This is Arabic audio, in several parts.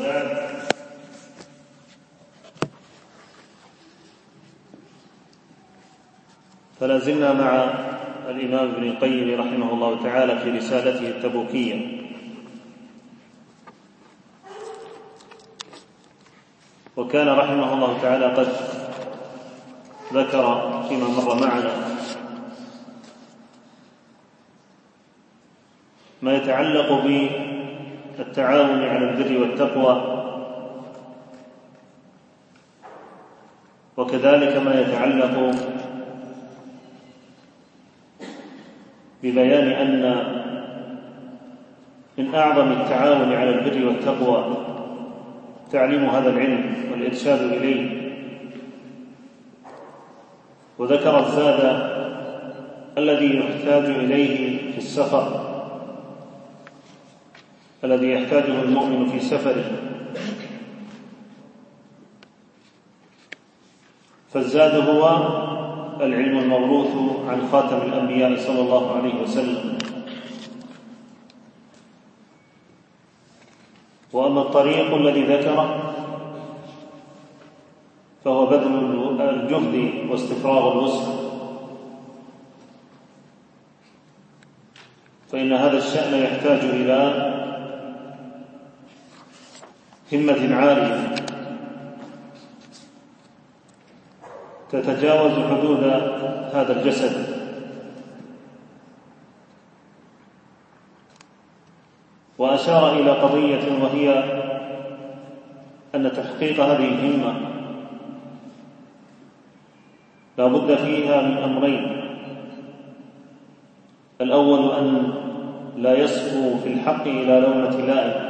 وبعد فلا زلنا مع الإمام ابن القيم رحمه الله تعالى في رسالته التبوكية. وكان رحمه الله تعالى قد ذكر فيما مر معنا ما يتعلق بالتعاون على البر والتقوى. وكذلك ما يتعلق ببيان أن من أعظم التعاون على البر والتقوى تعليم هذا العلم والإرشاد إليه. وذكر الزاد الذي يحتاج إليه في السفر. الذي يحتاجه المؤمن في سفره. فالزاد هو العلم الموروث عن خاتم الأنبياء صلى الله عليه وسلم. وأما الطريق الذي ذكره فهو بذل الجهد واستفراغ الوسع فإن هذا الشأن يحتاج إلى همة عالية تتجاوز حدود هذا الجسد. وأشار إلى قضية وهي أن تحقيق هذه الهمة. لا بد فيها من أمرين. الأول أن لا يصفو في الحق إلى لومة لائم.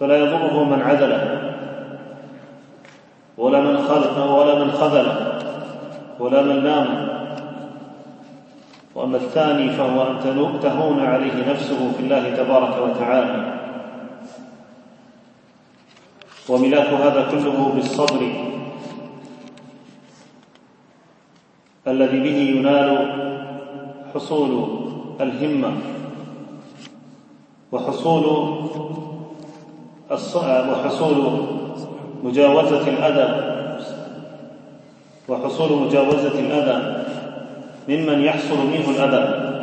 فلا يضره من عدله ولا من خلق ولا من خذله ولا من لامه وأما الثاني فهو أن تهون عليه نفسه في الله تبارك وتعالى. وملاك هذا كله بالصبر الذي به ينال حصول الهمة وحصول وحصول مجاوزة الأذى. وحصول مجاوزة الأذى. ممن يحصل منه الأذى.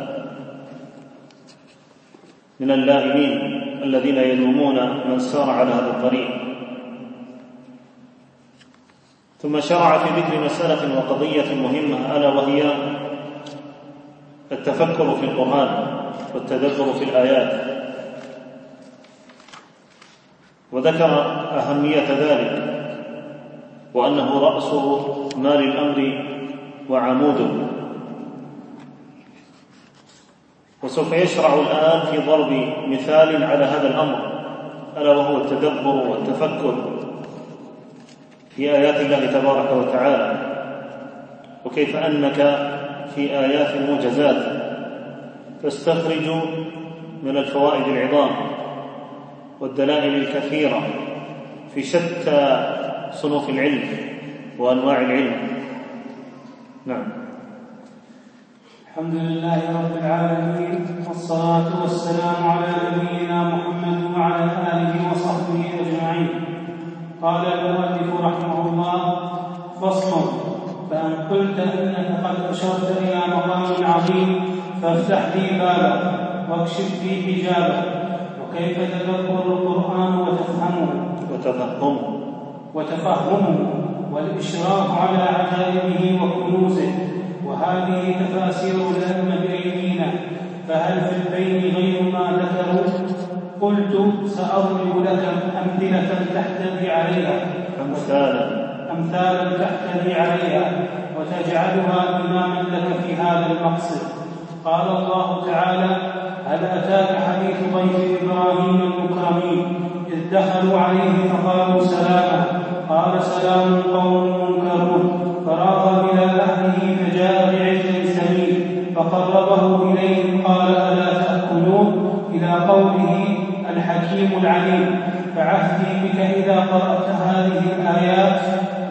من اللائمين الذين يلومون من سار على هذا الطريق. ثم شرع في ذكر مسألة وقضية مهمة ألا وهي التفكر في القرآن والتدبر في الآيات. وذكر أهمية ذلك وأنه رأس مال الأمر وعموده. وسوف يشرع الآن في ضرب مثال على هذا الأمر ألا وهو التدبر والتفكر في آيات الله تبارك وتعالى. وكيف أنك في آيات الموجزات تستخرج من الفوائد العظام. والدلائل الكثيرة في شتى صنوف العلم وأنواع العلم. نعم. الحمد لله رب العالمين والصلاة والسلام على نبينا محمد وعلى آله وصحبه أجمعين. قال المؤلف رحمه الله فصل فأن قلت إنك قد أشرت إلى مقام عظيم فافتح لي بابا واكشف لي حجابا وكيف تدبر القرآن وتفهمه؟ وتفهمه وتفهمه والإشراف على عجائبه وكنوزه. وهذه تفاسير الأئمة بأيدينا فهل في البين غير ما ذكروا؟ قلت سأضرب لك أمثلة تحتوي عليها. أمثالا. أمثالا تحتوي عليها. وتجعلها إماما لك في هذا المقصد. قال الله تعالى هل أتاك حديث ضيف إبراهيم المكرمين؟ إذ دخلوا عليه فقالوا سلاما. قال سلام قوم منكرون. فراغ إلى أهله فجاء بعجل سمين فقربه إليهم قال ألا تأكلون؟ إلى قوله الحكيم العليم. فعهدي بك إذا قرأت هذه الآيات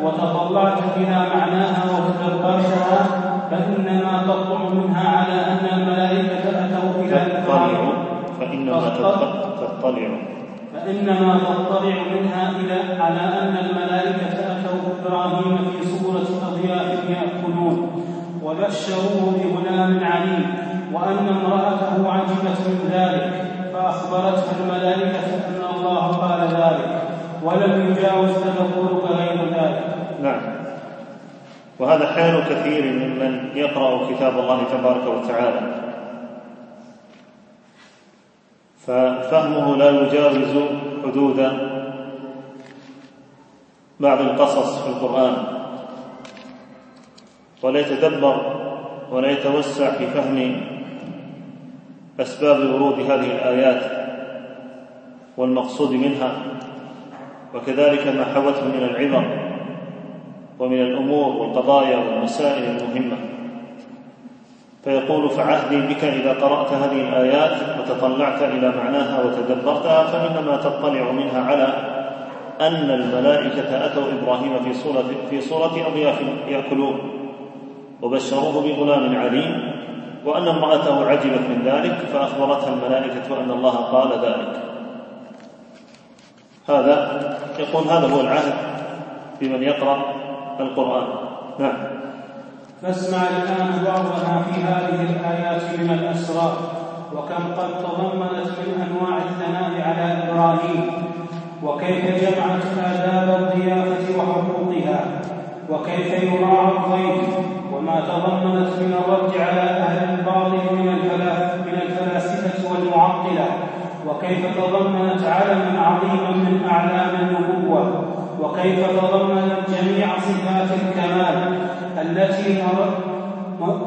وتطلعت إلى معناها وتدبرتها فإنما تطلع منها على أن الملائكة أتوا إلى إبراهيم فإنما تطلع فإنما تطلع منها إلى على أن الملائكة أتوا إبراهيم في صورة أضياف يأكلون. وبشروه بغلام عليم وأن امرأته عجبت من ذلك فأخبرتها الملائكة أن الله قال ذلك ولم يجاوز تدبرك غير ذلك. نعم. وهذا حال كثير ممن يقرأ كتاب الله تبارك وتعالى. ففهمه لا يجاوز حدود بعض القصص في القرآن. ولا يتدبر ولا يتوسع في فهم أسباب ورود هذه الآيات والمقصود منها. وكذلك ما حوته من العبر ومن الأمور والقضايا والمسائل المهمة. فيقول فعهدي بك إذا قرأت هذه الآيات وتطلعت إلى معناها وتدبرتها فإنما تطلع منها على أن الملائكة أتوا إبراهيم في صورة في صورة أضياف يأكلون وبشروه بغلام عليم وأن امرأته عجبت من ذلك فأخبرتها الملائكة أن الله قال ذلك. هذا يقول هذا هو العهد بمن يقرأ القرآن. نعم. فاسمع الآن بعضها في هذه الآيات من الأسرار وكم قد تضمنت من أنواع الثناء على إبراهيم وكيف جمعت آداب الضيافة وحقوقها وكيف يراعى الضيف وما تضمنت من الرد على أهل الباطل من من الفلاسفة والمعطلة وكيف تضمنت علما عظيما من أعلام النبوة. وكيف تضمنت جميع صفات الكمال التي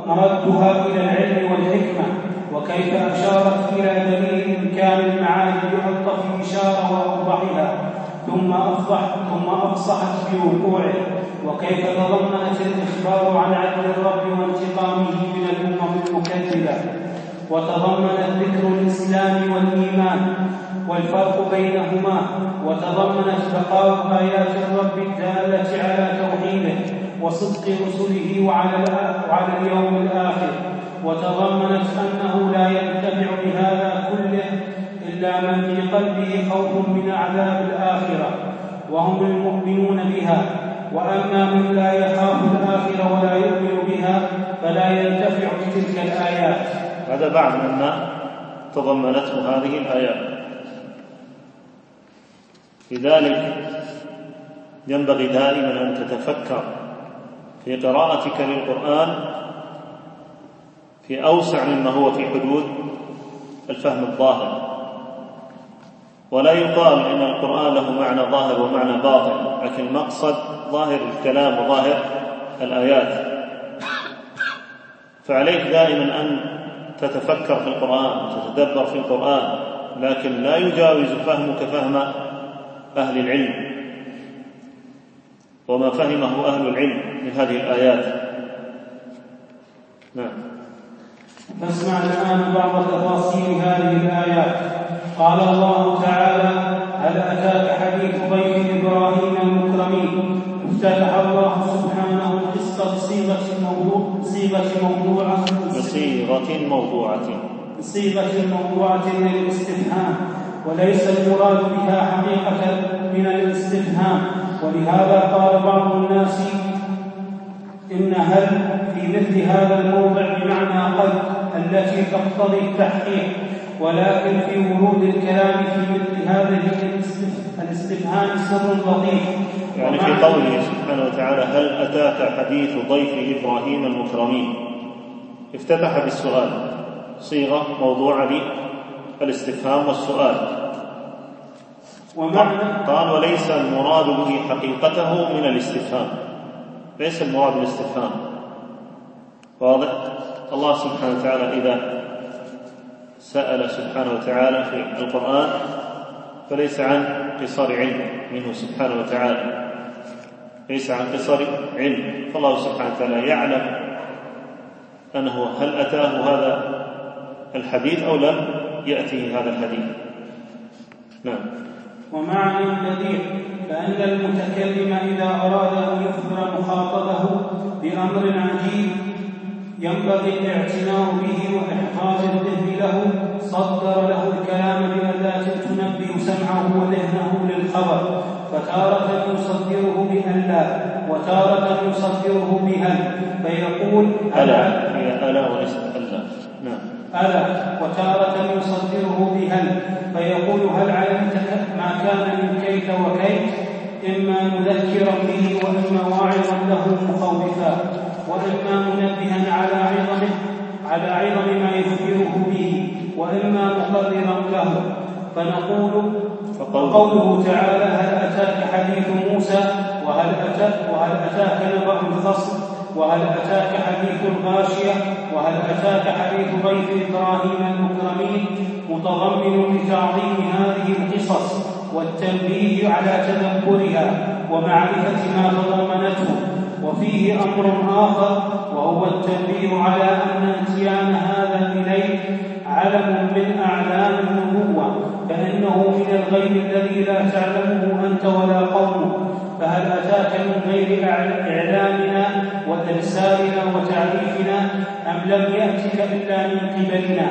مردها إلى العلم والحكمة؟ وكيف أشارت إلى دليل إمكان المعاني بألطف إشارة وأوضحها ثم أفضح ثم أفصحت بوقوعه؟ وكيف تضمنت الإخبار عن عدل الرب وانتقامه من الأمم المكذبة؟ وتضمنت ذكر الإسلام والإيمان؟ والفرق بينهما وتضمنت بقاء آيات الرب الدالة على توحيده وصدق رسله وعلى, وعلى اليوم الآخر. وتضمنت أنه لا ينتفع بهذا كله إلا من في قلبه خوف من عذاب الآخرة. وهم المؤمنون بها. وأما من لا يخاف الآخرة ولا يؤمن بها فلا ينتفع بتلك الآيات. هذا بعض مما تضمنته هذه الآيات؟ لذلك ينبغي دائما أن تتفكر في قراءتك للقرآن في أوسع مما هو في حدود الفهم الظاهر. ولا يقال إن القرآن له معنى ظاهر ومعنى باطن لكن المقصد ظاهر الكلام وظاهر الآيات. فعليك دائما أن تتفكر في القرآن وتتدبر في القرآن لكن لا يجاوز فهمك فهم أهل العلم. وما فهمه أهل العلم من هذه الآيات. نعم. فاسمع الآن بعض تفاصيل هذه الآيات. قال الله تعالى هل أتاك حديث ضيف إبراهيم المكرمين؟ افتتح الله سبحانه القصة بصيغة موضوع بصيغة موضوعة. بصيغة موضوعة. بصيغة موضوعة للاستفهام. وليس المراد بها حقيقة من الاستفهام. ولهذا قال بعض الناس إن هل في مثل هذا الموضع بمعنى قد التي تقتضي التحقيق ولكن في ورود الكلام في مثل هذه الاستفهام سر لطيف يعني في قوله سبحانه وتعالى هل أتاك حديث ضيف إبراهيم المكرمين؟ افتتح بالسؤال. صيغة موضوعة للاستفهام والسؤال. ومعنى قال وليس المراد به حقيقته من الاستفهام. ليس المراد الاستفهام واضح؟ الله سبحانه وتعالى إذا سأل سبحانه وتعالى في القرآن فليس عن قصار علم منه سبحانه وتعالى. ليس عن قصر علم. فالله سبحانه وتعالى يعلم أنه هل أتاه هذا الحديث أو لم؟ يأتي هذا الحديث. نعم. ومعنى البديع فأن المتكلم إذا أراد أن يخبر مخاطبه بأمر عجيب ينبغي الاعتناء به وإحقاق الذهن له. صدر له الكلام بأداة تنبه سمعه وذهنه للخبر. فتارة يصدره بألا وتارة يصدره بهل. فيقول ألا ألا. وليس ألا وتارة يصدره بهل فيقول هل علمت ما كان من كيت وكيت إما مذكرا به وإما واعظا له مخوفا وإما منبها على عظمه على عظم ما يخبره به وإما مقررا له. فنقول فقوله تعالى هل أتاك حديث موسى؟ وهل أتاك وهل أتاك نبأ الخصم؟ وهل أتاك حديث الغاشية؟ وهل أتاك حديث ضيف إبراهيم المكرمين متضمن لتعظيم هذه القصص والتنبيه على تدبرها ومعرفة ما تضمنته؟ وفيه أمر آخر وهو التنبيه على أن إتيان هذا الليل علم من أعلام النبوة فإنه من الغيب الذي لا تعلمه أنت ولا قومك. فهل أتاك من غير إعلامنا وإرسالنا وتعريفنا أم لم يأتك إلا من قبلنا؟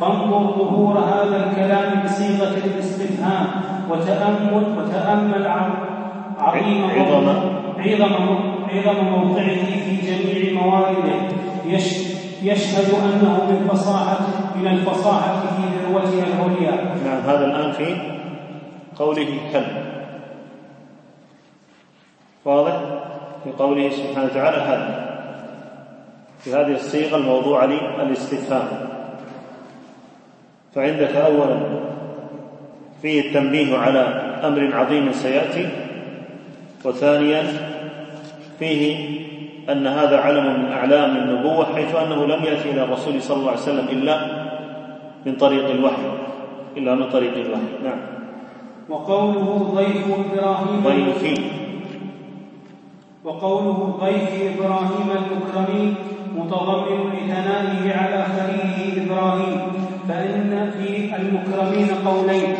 فانظر ظهور هذا الكلام بصيغة الاستفهام وتأمل وتأمل عظيم عظم عظم عظم موقعه في جميع موارده يشهد أنه من فصاحة من الفصاحة في ذروتها العليا. نعم هذا الآن في قوله كلب واضح في قوله سبحانه وتعالى هذا. في هذه الصيغة الموضوعة للاستفهام. فعندك أولا فيه التنبيه على أمر عظيم سيأتي وثانيا فيه أن هذا علم من أعلام النبوة حيث أنه لم يأتي إلى الرسول صلى الله عليه وسلم إلا من طريق الوحي. إلا من طريق الوحي. نعم. وقوله ضيف إبراهيم ضيف وقوله ضيف إبراهيم المكرمين متضمن لثنائه على خليله إبراهيم فإن في المكرمين قولين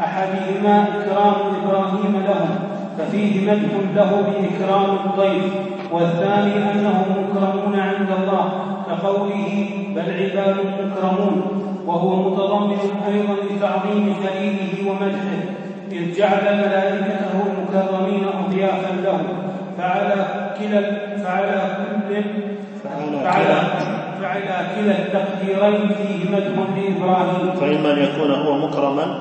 أحدهما إكرام إبراهيم لهم ففيه مدح له بإكرام الضيف والثاني أنهم مكرمون عند الله كقوله بل عباد مكرمون وهو متضمن أيضا لتعظيم خليله ومدحه إذ جعل ملائكته المكرمين أضيافا له فعلى كلا فعلى كل فعلى فعلى كلا. التقديرين فيه مدح لإبراهيم فإما أن يكون هو مكرما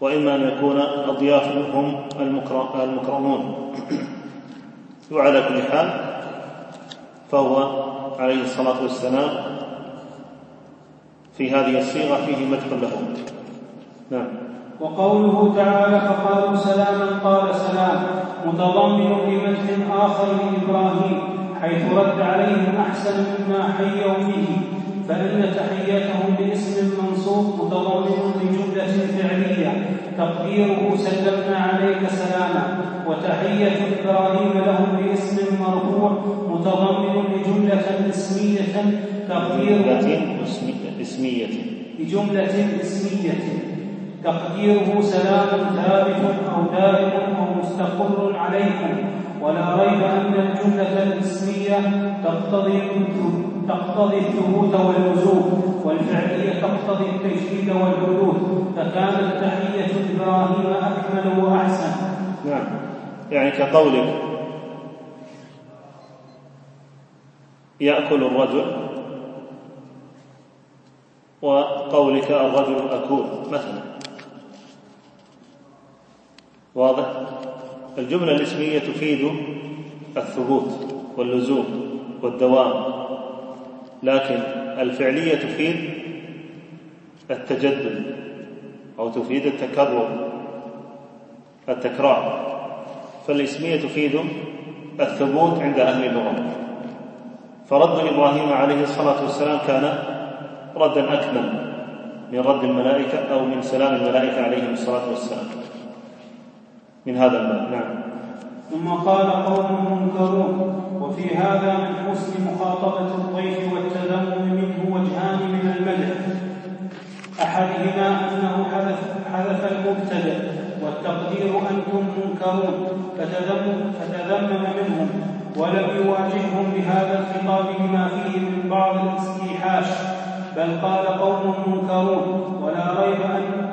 وإما أن يكون أضياف هم المكرمون. وعلى كل حال فهو عليه الصلاة والسلام في هذه الصيغة فيه مدح له. نعم. وقوله تعالى فقالوا سلاما قال سلام متضمن لمدح آخر لإبراهيم حيث رد عليهم أحسن مما حيوا به فإن تحيتهم باسم منصوب متضمن لجملة فعلية تقديره سلمنا عليك سلاما وتحية إبراهيم لهم باسم مرفوع متضمن لجملة اسمية تقديره اسمية. لجملة اسمية. تقديره سلام ثابت أو دائم أو مستقر عليكم. ولا ريب أن الجملة الاسمية تقتضي تقتضي الثبوت واللزوم والفعلية تقتضي التجديد والحدوث فكانت تحية إبراهيم أكمل وأحسن. نعم. يعني كقولك يأكل الرجل وقولك الرجل أكول مثلا. واضح؟ الجملة الاسمية تفيد الثبوت واللزوم والدوام لكن الفعلية تفيد التجدد أو تفيد التكرر التكرار. فالاسمية تفيد الثبوت عند أهل اللغة. فرد إبراهيم عليه الصلاة والسلام كان ردا أكمل من رد الملائكة أو من سلام الملائكة عليهم الصلاة والسلام. من هذا الباب. نعم. ثم قال قوم منكرون وفي هذا من حسن مخاطبة الضيف والتذمم منه وجهان من المدح أحدهما أنه حذف, حذف المبتدأ والتقدير أنتم منكرون فتذمم, فتذمم منهم ولم يواجههم بهذا الخطاب لما فيه من بعض الاستيحاش بل قال قوم منكرون ولا ريب أن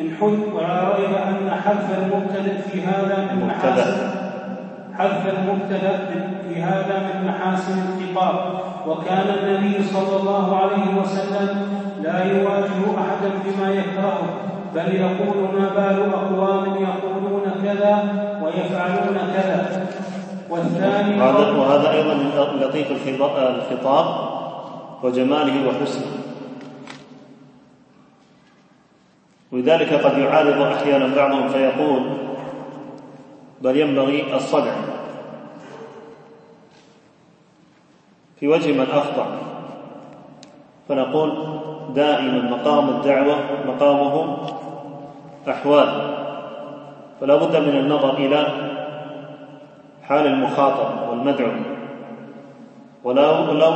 إن حذ ولا ريب أن حذف المبتدأ في هذا من محاسن. حذف المبتدأ في هذا من محاسن الخطاب. وكان النبي صلى الله عليه وسلم لا يواجه أحدا بما يكرهه بل يقول ما بال أقوام يقولون كذا ويفعلون كذا. والثاني وهذا أيضا من لطيف الخطاب وجماله وحسنه. ولذلك قد يعارض أحيانا بعضهم فيقول بل ينبغي الصدع. في وجه من أخطأ فنقول دائما مقام الدعوة مقامه أحوال. فلا بد من النظر إلى حال المخاطب والمدعو. ولا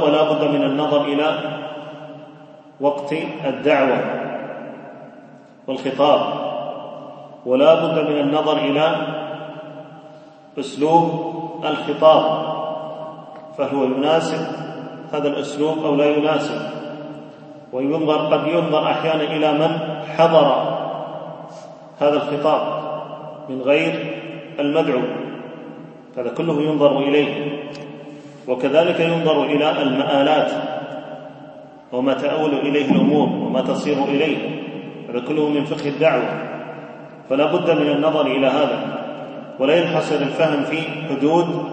ولا بد من النظر إلى وقت الدعوة. والخطاب. ولا بد من النظر إلى أسلوب الخطاب فهو يناسب هذا الأسلوب أو لا يناسب. وينظر قد ينظر أحيانا إلى من حضر هذا الخطاب من غير المدعو. هذا كله ينظر إليه. وكذلك ينظر إلى المآلات وما تؤول إليه الأمور وما تصير إليه. هذا كله من فقه الدعوة. فلا بد من النظر إلى هذا. ولا ينحصر الفهم في حدود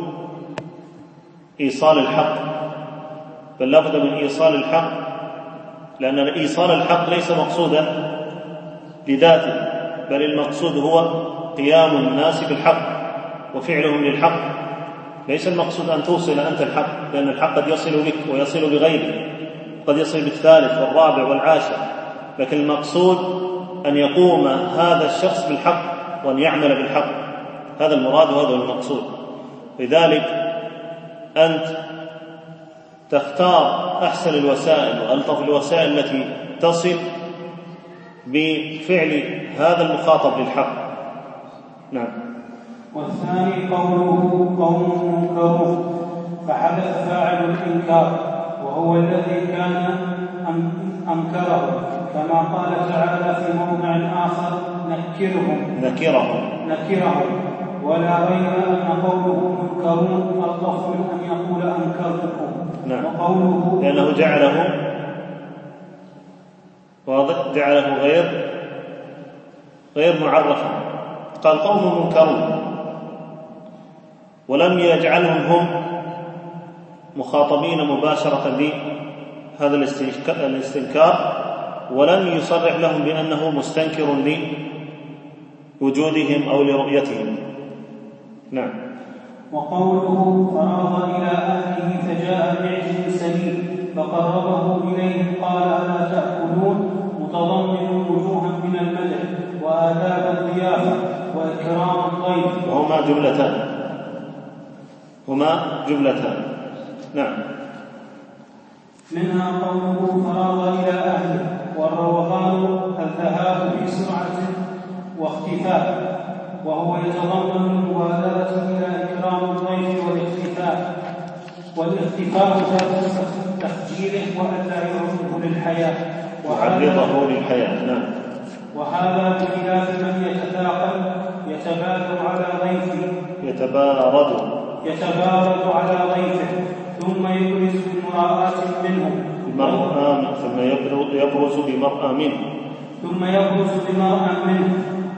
إيصال الحق. بل لا بد من إيصال الحق لأن إيصال الحق ليس مقصودا لذاته بل المقصود هو قيام الناس بالحق وفعلهم للحق. ليس المقصود أن توصل أنت الحق لأن الحق قد يصل بك ويصل بغيرك قد يصل بالثالث والرابع والعاشر. لكن المقصود أن يقوم هذا الشخص بالحق وأن يعمل بالحق. هذا المراد وهذا المقصود. لذلك أنت تختار أحسن الوسائل وألطف الوسائل التي تصل بفعل هذا المخاطب للحق نعم. والثاني قوله قوم منكرون فحدث فاعل الإنكار وهو الذي كان أنكره كما قال تعالى في موضع آخر نكرهم. نكرهم. نكرهم. ولا ريب أن قوله منكرون ألطف من أن يقول أنكرتكم. نعم. وقوله لأنه جعله واضح جعله غير غير معرفا قال قوم منكرون. ولم يجعلهم هم مخاطبين مباشرة بهذا الاستنكار. ولم يصرح لهم بأنه مستنكر لوجودهم أو لرؤيتهم. نعم. وقوله فراغ إلى أهله فجاء بعجل سليم فقربه إليهم قال ألا تأكلون؟ متضمن وجوها من المدح وآداب الضيافة وإكرام الضيف وهما جملتان. هما جملتان. نعم. منها قوله فراغ إلى أهله والروغان الذهاب بسرعة واختفاء وهو يتضمن المبادرة إلى إكرام الضيف والاختفاء والاختفاء ذات تخجيله وألا يعرضه للحياة. وعرضه للحياة نعم. وهذا بخلاف من يتثاقل يتبادر على ضيفه. يتبارد. يتبارد على ضيفه ثم يبرز بمراءة منه. ثم يبرز بمرأى منه. ثم يبرز بمرأى منه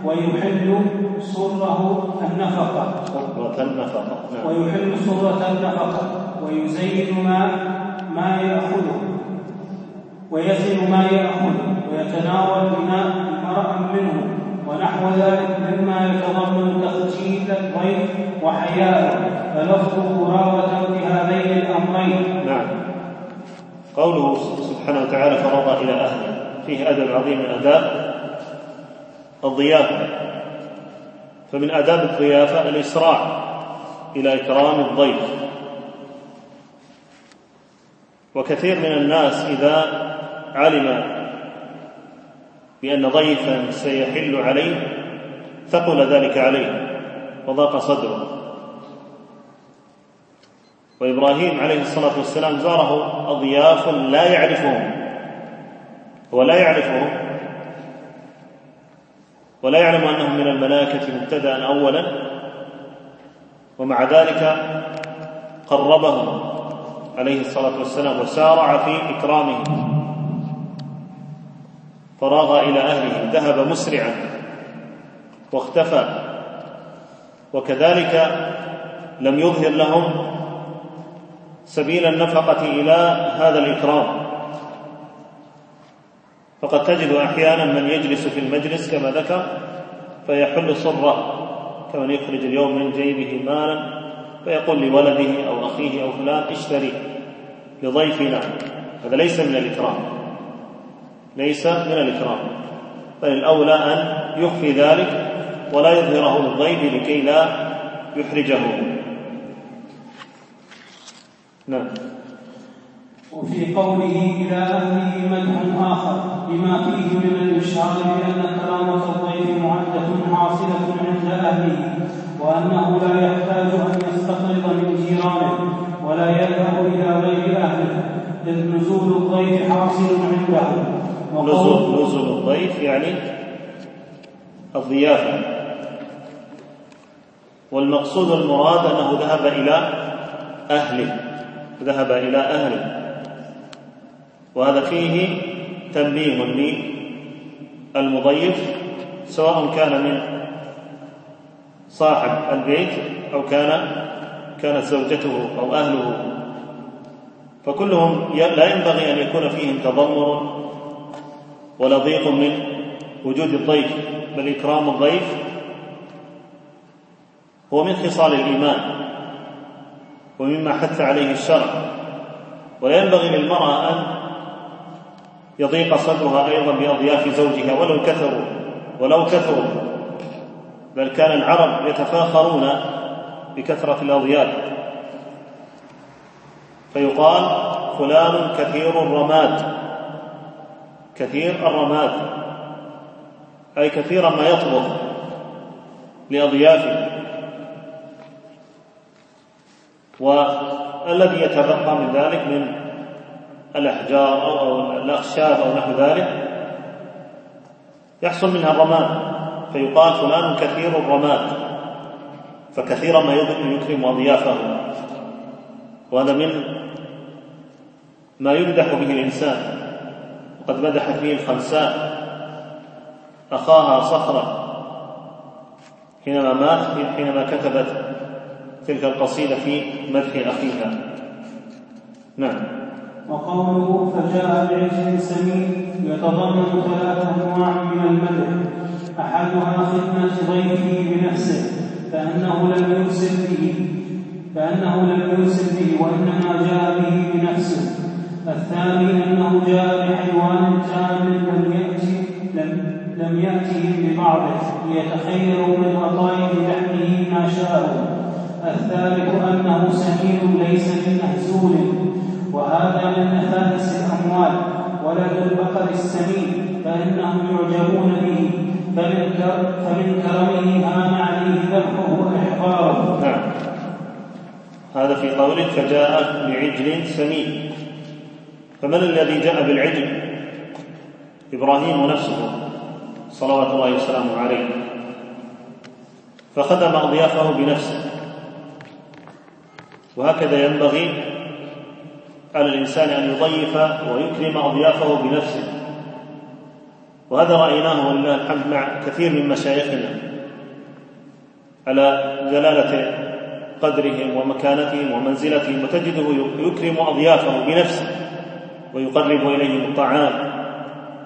ويحل سره النفقة. سرة النفقة نعم. ويحل سرة النفقة ويزين ما ما يأخذه. ويزن ما يأخذه ويتناول بناء امرأ منه. ونحو ذلك مما يتضمن تخجيل الضيف وحياءه. فلفظه راوة بهذين الأمرين. نعم. قوله سبحانه وتعالى فرض إلى أهله. فيه أدب عظيم من آداب الضيافة. فمن آداب الضيافة الإسراع إلى إكرام الضيف. وكثير من الناس إذا علم بأن ضيفا سيحل عليه ثقل ذلك عليه وضاق صدره. وإبراهيم عليه الصلاة والسلام زاره أضياف لا يعرفهم. هو لا يعرفهم. ولا يعلم أنهم من الملائكة مبتدأ أولا. ومع ذلك قربهم عليه الصلاة والسلام وسارع في إكرامهم. فراغ إلى أهله ذهب مسرعا واختفى. وكذلك لم يظهر لهم سبيل النفقة إلى هذا الإكرام. فقد تجد أحيانا من يجلس في المجلس كما ذكر فيحل صره كمن يخرج اليوم من جيبه مالا فيقول لولده أو أخيه أو فلان اشتري لضيفنا. هذا ليس من الإكرام ليس من الإكرام. بل الأولى أن يخفي ذلك ولا يظهره للضيف لكي لا يحرجه. نعم. وفي قوله إلى أهله مدح آخر بما فيه من الإشعار بأن كرامة الضيف معدة حاصلة عند أهله وأنه لا يحتاج أن يستقرض من جيرانه ولا يذهب إلى غير أهله إذ نزول الضيف حاصل عنده. نزول نزول الضيف يعني الضيافة. والمقصود المراد أنه ذهب إلى أهله. ذهب إلى أهله. وهذا فيه تنبيه للمضيف سواء كان من صاحب البيت أو كان كانت زوجته أو أهله. فكلهم لا ينبغي أن يكون فيهم تضمر ولا ضيق من وجود الضيف بل إكرام الضيف. هو من خصال الإيمان. ومما حث عليه الشرع. ولا ينبغي للمرأة أن يضيق صدرها أيضا بأضياف زوجها ولو كثروا ولو كثروا. بل كان العرب يتفاخرون بكثرة الأضياف. فيقال فلان كثير الرماد. كثير الرماد. أي كثيرا ما يطبخ لأضيافه. والذي يتبقى من ذلك من الأحجار أو الأخشاب أو نحو ذلك يحصل منها الرماد. فيقال فلان كثير الرماد فكثيرا ما يكرم أضيافه. وهذا من ما يمدح به الإنسان. وقد مدحت به الخنساء. أخاها صخرة حينما مات حينما كتبت تلك القصيدة في مدح أخيها. نعم. وقوله فجاء بعجل سمين يتضمن ثلاث أنواع من المدح. أحدها خدمة ضيفه بنفسه فأنه لم يرسل به فأنه لم يرسل به وإنما جاء به بنفسه. الثاني أنه جاء بحيوان كامل لم يأتي لم لم يأتهم ببعضه ليتخيروا من وطائف لحمه ما شاءوا. الثالث أنه سمين ليس من مهزول وهذا من نفائس الأموال ولد البقر السمين فإنهم يعجبون به فمن فمن كرمه هان عليه ذبحه وإحضاره نعم. هذا في قوله فجاء بعجل سمين. فمن الذي جاء بالعجل؟ إبراهيم نفسه صلوات الله وسلامه عليه. فخدم أضيافه بنفسه. وهكذا ينبغي على الإنسان أن يضيف ويكرم أضيافه بنفسه. وهذا رأيناه ولله الحمد مع كثير من مشايخنا على جلالة قدرهم ومكانتهم ومنزلتهم وتجده يكرم أضيافه بنفسه ويقرب إليهم الطعام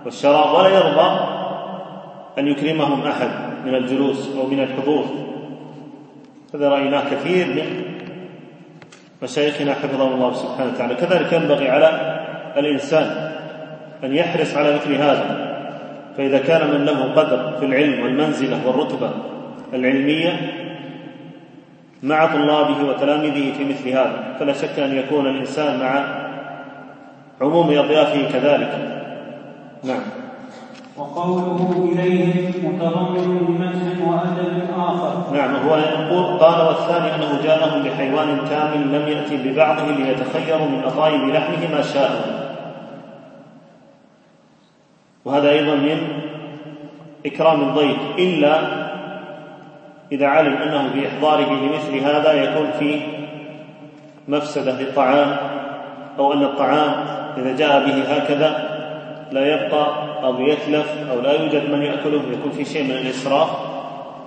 والشراب ولا يرضى أن يكرمهم أحد من الجلوس أو من الحضور. هذا رأيناه كثير من مشايخنا حفظهم الله سبحانه وتعالى. كذلك ينبغي على الإنسان أن يحرص على مثل هذا. فإذا كان من له قدر في العلم والمنزلة والرتبة العلمية مع طلابه وتلاميذه في مثل هذا. فلا شك أن يكون الإنسان مع عموم أضيافه كذلك. نعم. وقوله إليه متضمن بمتن وأدب آخر. نعم هو يقول قال والثاني أنه جاءهم بحيوان كامل لم يأتي ببعضه ليتخيروا من أطايب لحمه ما شاءوا وهذا أيضا من إكرام الضيف إلا إذا علم أنه بإحضاره لمثل هذا يكون في مفسدة للطعام أو أن الطعام إذا جاء به هكذا لا يبقى أو يتلف أو لا يوجد من يأكله يكون في شيء من الإسراف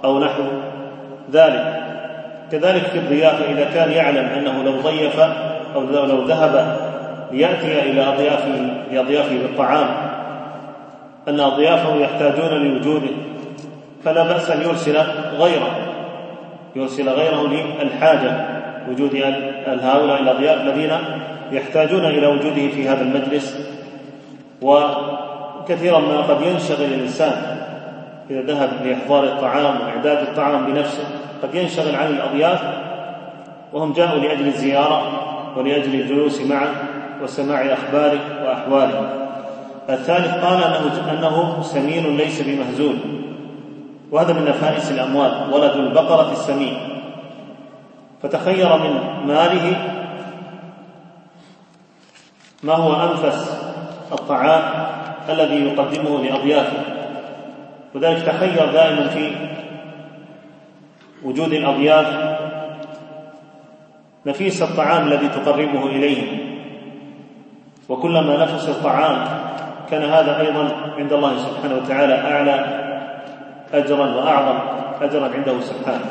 أو نحو ذلك. كذلك في الضيافة إذا كان يعلم أنه لو ضيف أو لو ذهب ليأتي إلى أضيافه لأضيافه بالطعام أن أضيافه يحتاجون لوجوده فلا بأس أن يرسل غيره يرسل غيره للحاجة وجود هؤلاء الأضياف الذين يحتاجون إلى وجوده في هذا المجلس وكثيرا ما قد ينشغل الإنسان إذا ذهب لإحضار الطعام وإعداد الطعام بنفسه قد ينشغل عن الأضياف وهم جاءوا لأجل الزيارة ولأجل الجلوس معه وسماع أخباره وأحواله. الثالث قال أنه, أنه سمين ليس بمهزول وهذا من نفائس الأموال ولد البقرة السمين. فتخير من ماله ما هو أنفس الطعام الذي يقدمه لأضيافه. وذلك تخير دائما في وجود الأضياف نفيس الطعام الذي تقربه إليهم وكلما نفس الطعام كان هذا أيضا عند الله سبحانه وتعالى أعلى أجرا وأعظم أجرا عنده سبحانه.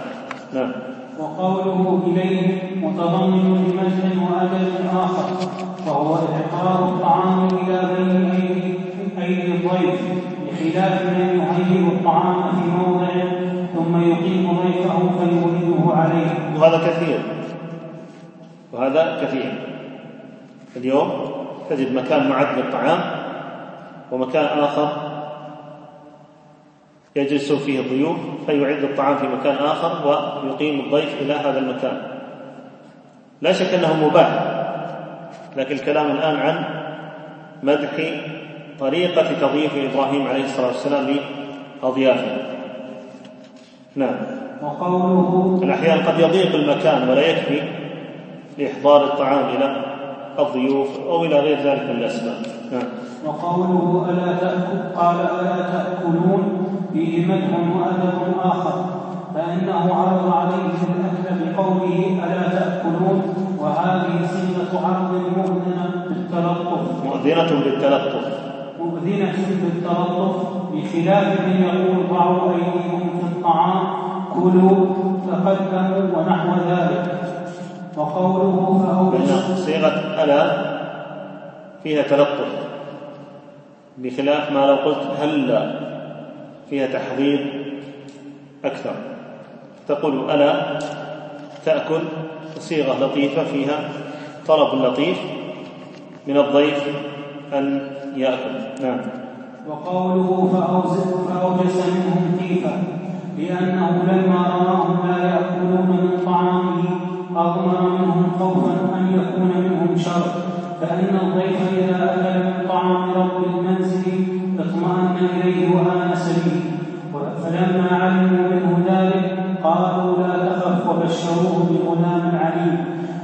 نعم. وقوله إليه متضمن لمجد وأجل آخر. وهو إحقار الطعام إلى بين أيدي الضيف بخلاف من يهيئ الطعام في موضع ثم يقيم ضيفه فيولده عليه. وهذا كثير. وهذا كثير. اليوم تجد مكان معد للطعام ومكان آخر يجلس فيه الضيوف فيعد الطعام في مكان آخر ويقيم الضيف إلى هذا المكان. لا شك أنه مباح. لكن الكلام الآن عن مدح طريقة تضييف إبراهيم عليه الصلاة والسلام لأضيافه. نعم. وقوله الأحيان قد يضيق المكان ولا يكفي لإحضار الطعام إلى الضيوف أو إلى غير ذلك من الأسباب. نعم. وقوله ألا تأكل قال ألا تأكلون فيه مدح وأدب آخر. فإنه عرض عليه الأكل بقوله ألا تأكلون؟ وهذه صيغة عرض مؤذنة بالتلطف. مؤذنة بالتلطف. مؤذنة بالتلطف. بخلاف من يقول ضعوا أيديهم في الطعام كلوا تقدموا ونحو ذلك. وقوله فأوجس صيغة ألا فيها تلطف. بخلاف ما لو قلت هلا فيها تحضير أكثر. تقول ألا تأكل صيغة لطيفة فيها طلب لطيف من الضيف أن يأكل. نعم. وقوله فأوجس منهم خيفة لأنه لما رآهم لا يأكلون من طعامه أضمر منهم خوفا أن يكون منهم شر فإن الضيف إذا أكل من طعام رب المنزل اطمأن إليه وآنس به فلما علموا منه ذلك قالوا لا تخف وبشروه بغلام عليم.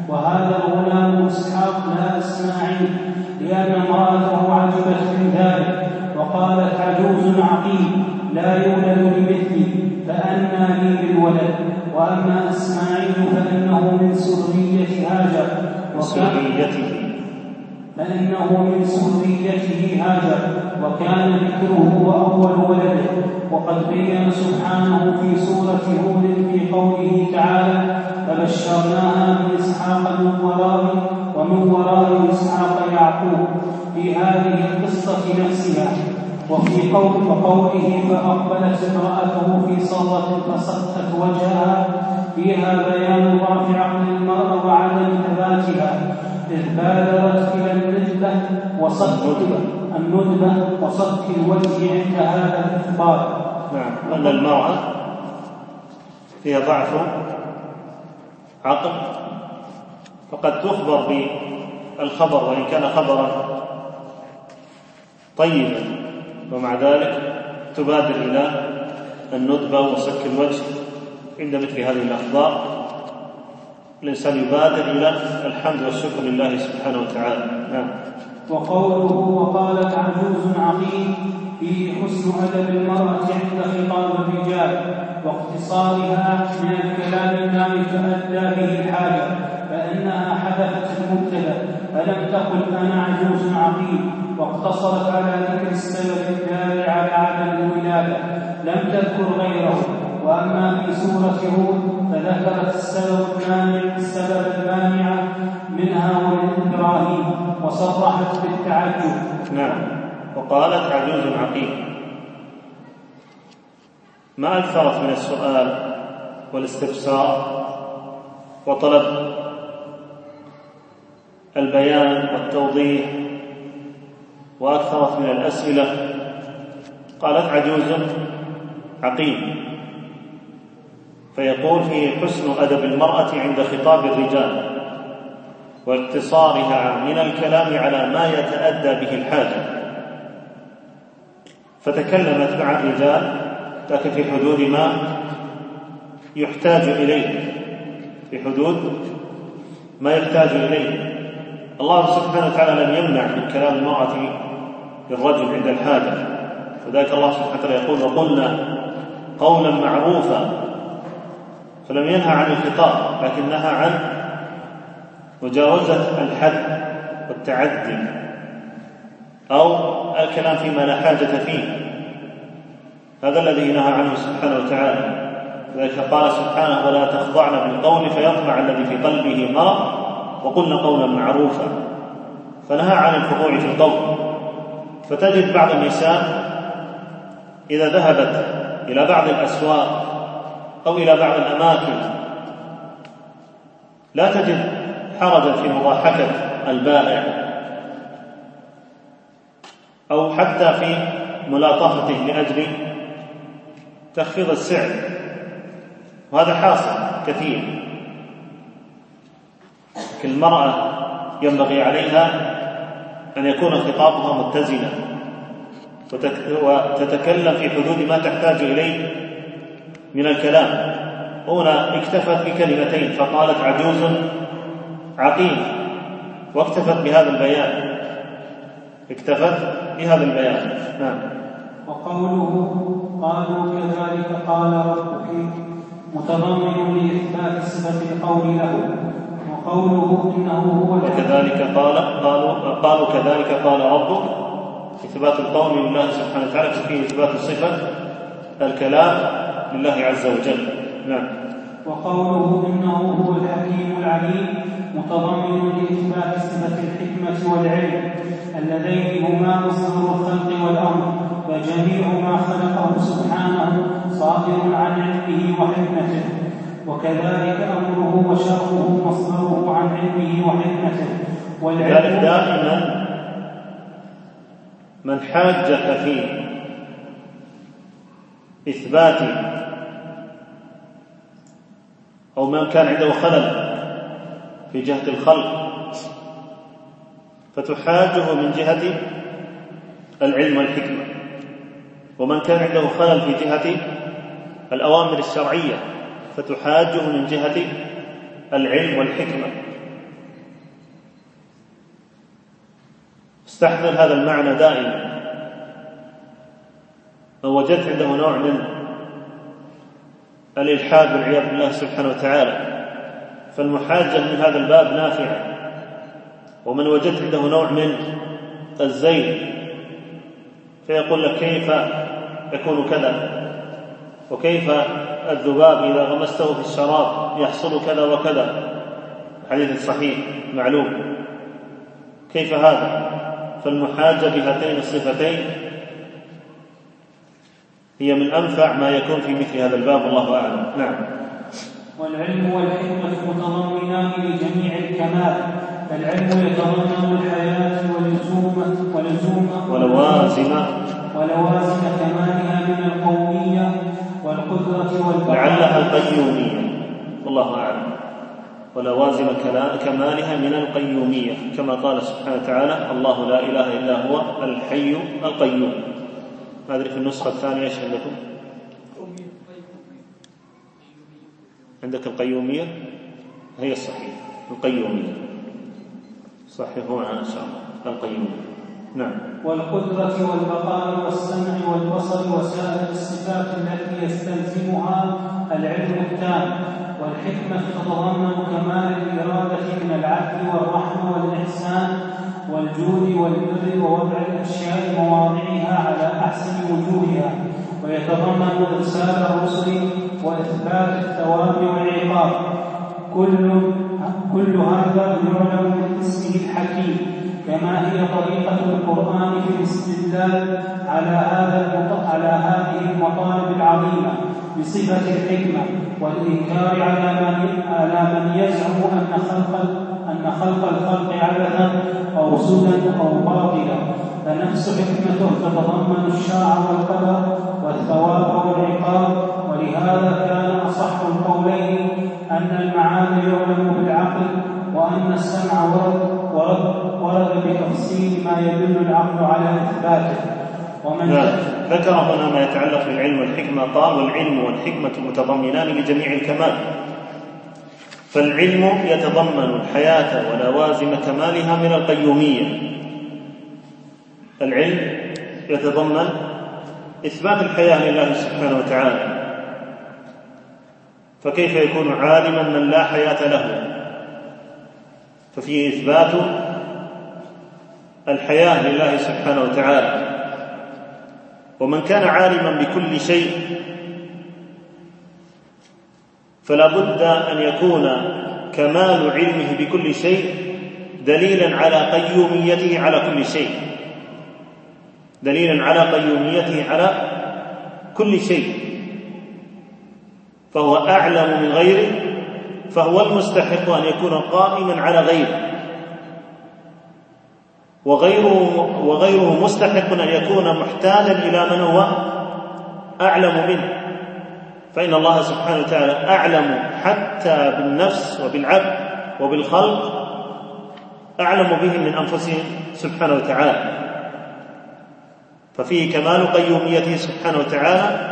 وهذا الغلام إسحاق لا إسماعيل لأن امرأته عجبت من ذلك وقالت عجوز عقيم لا يولد لمثلي فأنى لي بالولد. وأما إسماعيل فإنه من سرية هاجر. سريته. فإنه من سريته هاجر. وكان ذكره وأول ولده وقد بين سبحانه في سورة هود في قوله تعالى فبشرناها بإسحاق من وراء ومن وراء إسحاق يعقوب. في هذه القصة نفسها وفي قول وقوله فأقبلت امرأته في صلاة فصدت وجهها. فيها بيان ضعف عقل المرأة وعدم ثباتها إذ بادرت إلى الندبة وصدق الندبة وصدق الوجه عند هذا الإخبار. نعم. أن المرأة فيها ضعف عقل فقد تخبر بالخبر وإن كان خبرا طيبا. ومع ذلك تبادر إلى الندبة وصك الوجه عند مثل هذه الأخبار. الإنسان يبادر إلى الحمد والشكر لله سبحانه وتعالى. نعم. وقوله وقالت عجوز عقيم فيه حسن أدب المرأة عند خطاب الرجال واقتصارها من الكلام ما يتأدى به الحاجة فإنها حدثت المبتدأ فلم تقل أنا عجوز عقيم واقتصرت على ذكر السبب الدال على عدم الولادة لم تذكر غيره وأما في سورة هود فذكرت السبب المانع السبب المانع منها ومن إبراهيم. وصرحت بالتعجب. نعم. وقالت عجوز عقيم ما أكثرت من السؤال والاستفسار وطلب البيان والتوضيح وأكثرت من الأسئلة؟ قالت عجوز عقيم فيقول فيه حسن أدب المرأة عند خطاب الرجال. واقتصارها من الكلام على ما يتأدى به الحاجة. فتكلمت مع الرجال لكن في حدود ما يحتاج إليه. في حدود ما يحتاج إليه. الله سبحانه وتعالى لم يمنع من كلام المرأة للرجل عند الحاجة. وذلك الله سبحانه وتعالى يقول وقلنا قولا معروفا فلم ينهى عن الخطاب لكن نهى عن مجاوزة الحد والتعدي أو الكلام فيما لا حاجة فيه. هذا الذي نهى عنه سبحانه وتعالى. لذلك قال سبحانه ولا تخضعن بالقول فيطمع الذي في قلبه مرض وقلنا قولا معروفا. فنهى عن الخضوع في القول. فتجد بعض النساء إذا ذهبت إلى بعض الأسواق أو إلى بعض الأماكن لا تجد حرجا في مضاحكة البائع أو حتى في ملاطفته لأجل تخفيض السعر. وهذا حاصل كثير. لكن المرأة ينبغي عليها أن يكون خطابها متزنا وتتكلم في حدود ما تحتاج إليه من الكلام. هنا اكتفت بكلمتين فقالت عجوز عقيم. واكتفت بهذا البيان. اكتفت بهذا البيان. نعم. وقوله قالوا كذلك قال ربك متضمن لإثبات صفة القول له. وقوله إنه هو وكذلك قال قالوا قالوا كذلك قال ربك. إثبات القول لله سبحانه وتعالى فيه إثبات صفة الكلام لله عز وجل. نعم. وقوله إنه هو الحكيم العليم متضمن لإثبات صفة الحكمة والعلم اللذين هما مصدر الخلق والأمر فجميع ما خلقه سبحانه صادر عن علمه وحكمته وكذلك أمره وشرعه مصدره عن علمه وحكمته والعلم دائما من حاجك في إثبات أو من كان عنده خلل في جهة الخلق. فتحاجه من جهة العلم والحكمة. ومن كان عنده خلل في جهة الأوامر الشرعية فتحاجه من جهة العلم والحكمة. استحضر هذا المعنى دائما. لو وجدت عنده نوع من الإلحاد والعياذ بالله سبحانه وتعالى. فالمحاجة من هذا الباب نافعة. ومن وجدت عنده نوع من الزيغ فيقول لك كيف يكون كذا؟ وكيف الذباب إذا غمسته في الشراب يحصل كذا وكذا؟ حديث صحيح معلوم. كيف هذا؟ فالمحاجة بهاتين الصفتين هي من أنفع ما يكون في مثل هذا الباب والله أعلم. نعم. والعلم والحكمة متضمنان لجميع الكمال فالعلم يتضمن الحياة ولزوم ولزوم ولوازم ولوازم كمالها من القومية والقدرة والبقاء. لعلها القيومية. والله أعلم. ولوازم كمالها من القيومية. كما قال سبحانه وتعالى الله لا إله إلا هو الحي القيوم. ما أدري في النسخة الثانية إيش عندكم؟ عندك القيومية؟ هي الصحيح. القيومية. صححوها إن شاء الله. القيومية. نعم. والقدرة والبقاء والسمع والبصر وسائر الصفات التي يستلزمها العلم التام والحكمة تتضمن كمال الإرادة من العدل والرحمة والإحسان والجود والبر ووضع الأشياء مواضعها على أحسن وجوهها ويتضمن إرسال الرسل وإثبات الثواب والعقاب. كل كل هذا يعلم من اسمه الحكيم كما هي طريقة القرآن في الاستدلال على هذا على هذه المطالب العظيمة بصفة الحكمة والإنكار على من على من يزعم أن خلق أن خلق الخلق عبثا أو سدى أو باطلا فنفس حكمته تتضمن الشرع والقدر والثواب والعقاب. ولهذا كان أصح القولين أن المعاني يعلم بالعقل وأن السمع ورد ورد ورد بتفصيل ما يدل العقل على إثباته. ومن نعم. ذكر هنا ما يتعلق بالعلم والحكمة قال والعلم والحكمة متضمنان لجميع الكمال. فالعلم يتضمن الحياة ولوازم كمالها من القيومية. العلم يتضمن إثبات الحياة لله سبحانه وتعالى. فكيف يكون عالما من لا حياة له؟ ففيه إثبات الحياة لله سبحانه وتعالى. ومن كان عالما بكل شيء فلا بد أن يكون كمال علمه بكل شيء دليلا على قيوميته على كل شيء. دليلا على قيوميته على كل شيء. فهو أعلم من غيره فهو المستحق أن يكون قائما على غيره. وغيره وغيره مستحق أن يكون محتاجا إلى من هو أعلم منه. فإن الله سبحانه وتعالى أعلم حتى بالنفس وبالعبد وبالخلق أعلم بهم من أنفسهم سبحانه وتعالى. ففيه كمال قيوميته سبحانه وتعالى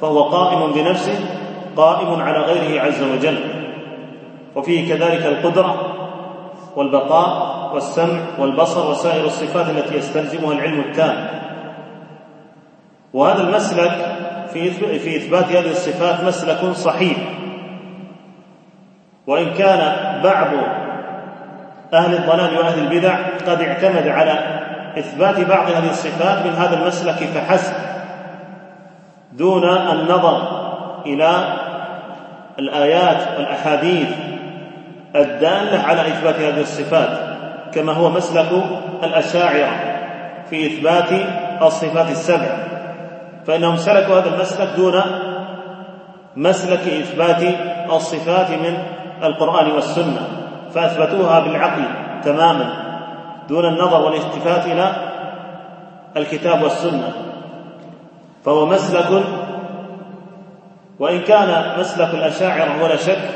فهو قائم بنفسه قائم على غيره عز وجل. وفيه كذلك القدرة والبقاء والسمع والبصر وسائر الصفات التي يستلزمها العلم التام. وهذا المسلك في في إثبات هذه الصفات مسلك صحيح. وإن كان بعض أهل الضلال وأهل البدع قد اعتمد على إثبات بعض هذه الصفات من هذا المسلك فحسب دون النظر إلى الآيات والأحاديث الدالة على إثبات هذه الصفات كما هو مسلك الأشاعرة في إثبات الصفات السبع. فإنهم سلكوا هذا المسلك دون مسلك إثبات الصفات من القرآن والسنة فأثبتوها بالعقل تماما دون النظر والالتفات إلى الكتاب والسنة. فهو مسلك وإن كان مسلك الأشاعرة ولا شك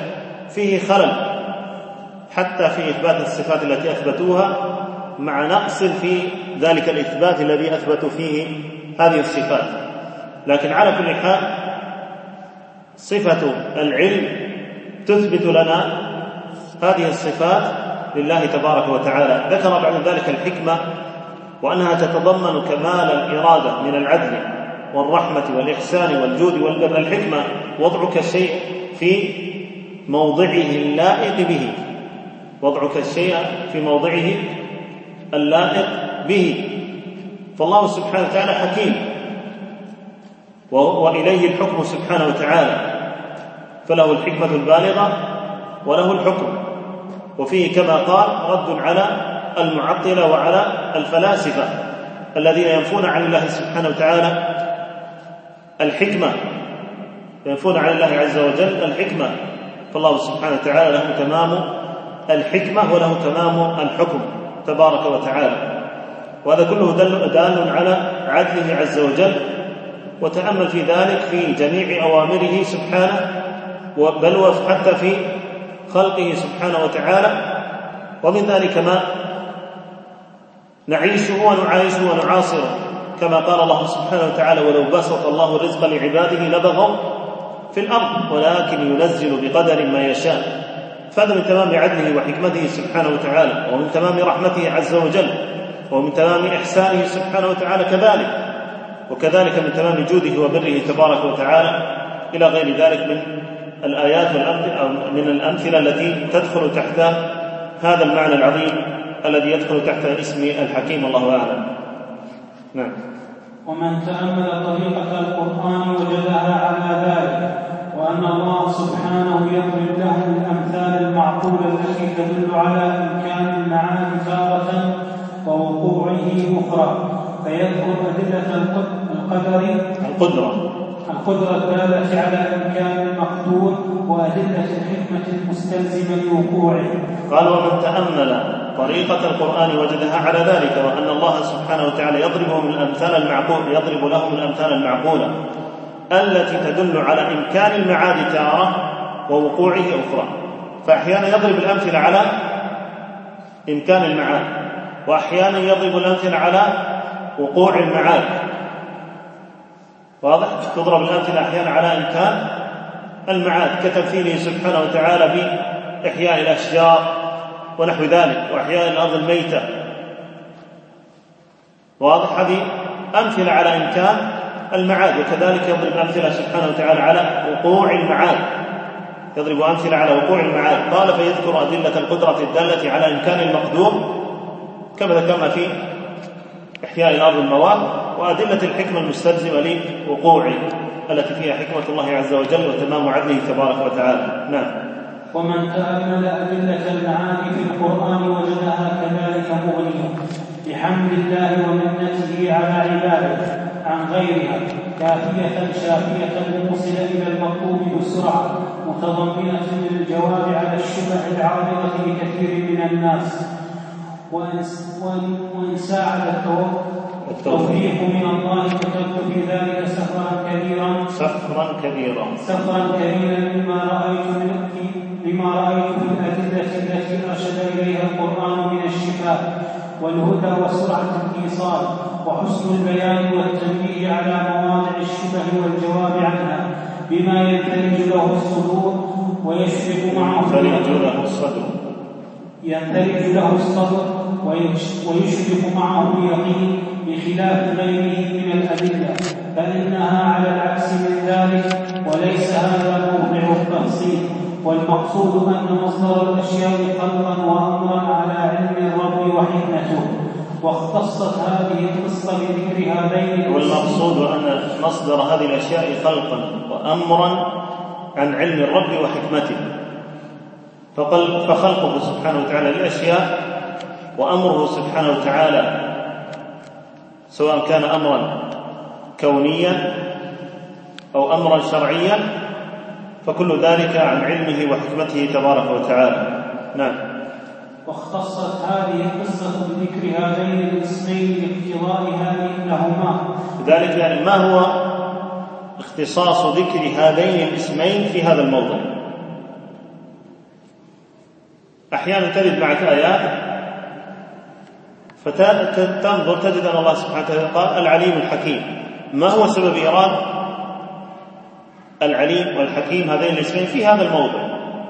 فيه خلل حتى في إثبات الصفات التي أثبتوها مع نقص في ذلك الإثبات الذي أثبتوا فيه هذه الصفات. لكن على كل حال صفة العلم تثبت لنا هذه الصفات لله تبارك وتعالى. ذكر بعد ذلك الحكمة وأنها تتضمن كمال الإرادة من العدل والرحمة والإحسان والجود والبر. الحكمة وضعك الشيء في موضعه اللائق به. وضعك الشيء في موضعه اللائق به. فالله سبحانه وتعالى حكيم. وإليه الحكم سبحانه وتعالى. فله الحكمة البالغة وله الحكم. وفيه كما قال رد على المعطلة وعلى الفلاسفة الذين ينفون عن الله سبحانه وتعالى الحكمة. ينفون عن الله عز وجل الحكمة. فالله سبحانه وتعالى له تمام الحكمة وله تمام الحكم تبارك وتعالى. وهذا كله دال على عدله عز وجل وتأمل في ذلك في جميع أوامره سبحانه بل حتى في خلقه سبحانه وتعالى. ومن ذلك ما نعيشه ونعايشه ونعاصره كما قال الله سبحانه وتعالى ولو بسط الله الرزق لعباده لبغوا في الأرض ولكن ينزل بقدر ما يشاء فهذا من تمام عدله وحكمته سبحانه وتعالى ومن تمام رحمته عز وجل ومن تمام إحسانه سبحانه وتعالى كذلك. وكذلك من تمام جوده وبره تبارك وتعالى إلى غير ذلك من الآيات من الأمثلة التي تدخل تحت هذا المعنى العظيم الذي يدخل تحت اسم الحكيم الله أعلم. نعم. ومن تأمل طريقة القرآن وجدها على ذلك وأن الله سبحانه يضرب له الأمثال المعقولة التي تدل على إمكان المعاني تارة ووقوعه أخرى فيذكر أدلة القدر القدرة. القدرة الدالة على إمكان المقدور وأدلة الحكمة المستلزمة لوقوعه. قال ومن تأمل طريقة القرآن وجدها على ذلك وأن الله سبحانه وتعالى يضربهم الأمثال المعقول يضرب لهم الأمثال المعقولة التي تدل على إمكان المعاد تارة ووقوعه أخرى. فأحيانا يضرب الأمثلة على إمكان المعاد وأحيانا يضرب الأمثلة على وقوع المعاد. واضح؟ تضرب الأمثلة أحيانا على إمكان. المعاد كتمثيله سبحانه وتعالى بإحياء الأشجار ونحو ذلك وإحياء الأرض الميتة. واضح؟ هذه أمثلة على إمكان المعاد وكذلك يضرب أمثلة سبحانه وتعالى على وقوع المعاد. يضرب أمثلة على وقوع المعاد. قال فيذكر أدلة القدرة الدالة على إمكان المقدور كما ذكرنا في إحياء الأرض المواد وأدلة الحكمة المستلزمة لوقوعه التي فيها حكمة الله عز وجل وتمام عدله تبارك وتعالى. نعم. ومن تأمل أدلة المعاني في القرآن وجدها كذلك مغنية بحمد الله ومنته على عباده عن غيرها كافية شافية موصلة إلى المطلوب بسرعة متضمنة للجواب على الشبه العارضة لكثير من الناس. وإن ساعد التوفيق من الله كتبت في ذلك سفرا كبيرا. سفرا كبيرا. سفرا كبيرا مما رأيت من لما رأيت من الأدلة التي أرشد إليها القرآن من الشفاء والهدى وسرعة الإيصال وحسن البيان والتنبيه على مواضع الشبه والجواب عنها بما يندرج له الصدور ويشرف معه. يندرج له الصدر يندرج له الصدر ويشرف معه اليقين بخلاف غيره من الأدلة فإنها على العكس من ذلك وليس هذا موضع التفصيل والمقصود أن مصدر الأشياء خلقا وأمرا على علم الرب وحكمته. واختصت هذه القصة بذكر هذين والمقصود أن مصدر هذه الأشياء خلقا وأمرا عن علم الرب وحكمته. فخلقه سبحانه وتعالى للأشياء وأمره سبحانه وتعالى سواء كان أمرا كونيا أو أمرا شرعيا فكل ذلك عن علمه وحكمته تبارك وتعالى. نعم. واختصت هذه القصة بذكر هذين الاسمين لاقتضاء هذه لهما ذلك يعني ما هو اختصاص ذكر هذين الاسمين في هذا الموضع أحيانا ترد معك آيات فتنظر تجد أن الله سبحانه وتعالى قال العليم الحكيم. ما هو سبب إيراد العليم والحكيم هذين الاسمين في هذا الموضع؟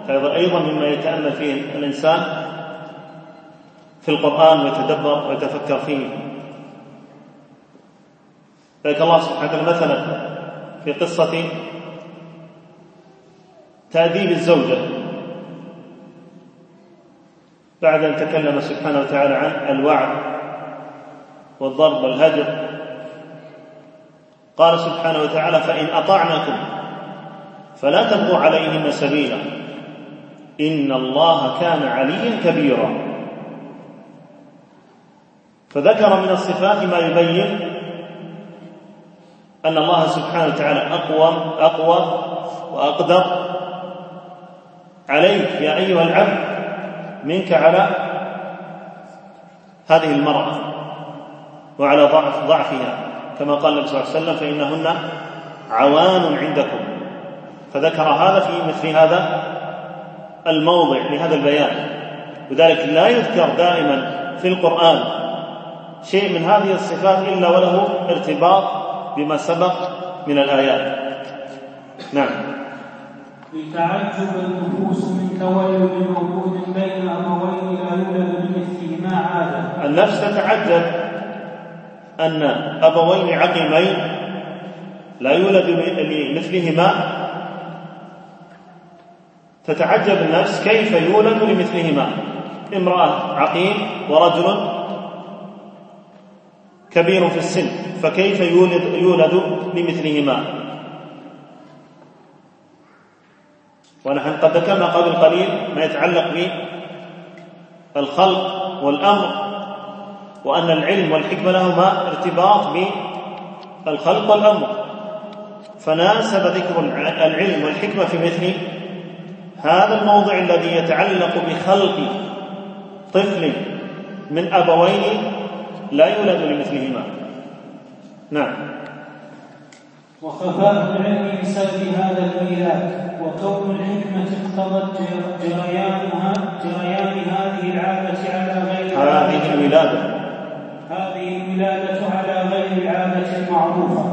هذا أيضا مما يتأمل فيه الإنسان في القرآن ويتدبر ويتفكر فيه. ذلك الله سبحانه وتعالى مثلا في قصة تأديب الزوجة. بعد أن تكلم سبحانه وتعالى عن الوعد والضرب والهجر قال سبحانه وتعالى فإن أطعنكم فلا تبغوا عليهن سبيلا إن الله كان عليا كبيرا. فذكر من الصفات ما يبين أن الله سبحانه وتعالى أقوى أقوى وأقدر عليك يا أيها العبد. منك على هذه المرأة وعلى ضعف ضعفها. كما قال النبي صلى الله عليه وسلم فإنهن عوان عندكم. فذكر هذا في مثل هذا الموضع لهذا البيان. وذلك لا يذكر دائما في القرآن شيء من هذه الصفات إلا وله ارتباط بما سبق من الآيات. نعم. لتعجب النفوس من تولد مولود بين أبوين لا يولد بمثلهما عادة. النفس تتعجب أن أبوين عقيمين لا يولد لمثلهما. تتعجب النفس كيف يولد لمثلهما. امرأة عقيم ورجل كبير في السن فكيف يولد يولد لمثلهما؟ ونحن قد ذكرنا قبل قليل ما يتعلق بالخلق والأمر وأن العلم والحكمة لهما ارتباط بالخلق والأمر. فناسب ذكر العلم والحكمة في مثل هذا الموضع الذي يتعلق بخلق طفل من أبوين لا يولد لمثلهما. نعم. وخفاء العلم بسبب هذا الميلاد وكون الحكمة اقتضت جريانها جريان هذه العادة على غير هذه الولادة. هذه الولادة على غير العادة المعروفة.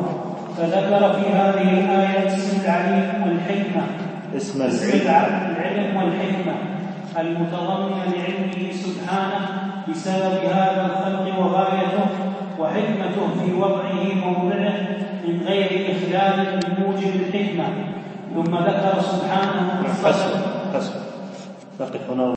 فذكر في هذه الآية اسم العليم والحكمة. اسم العلم. العلم والحكمة. المتضمن لعلمه سبحانه بسبب هذا الخلق وغايته. وحكمته في وضعه موضعه من غير إخلال من موجب الحكمة ثم ذكر سبحانه حسن حسن نقف هنا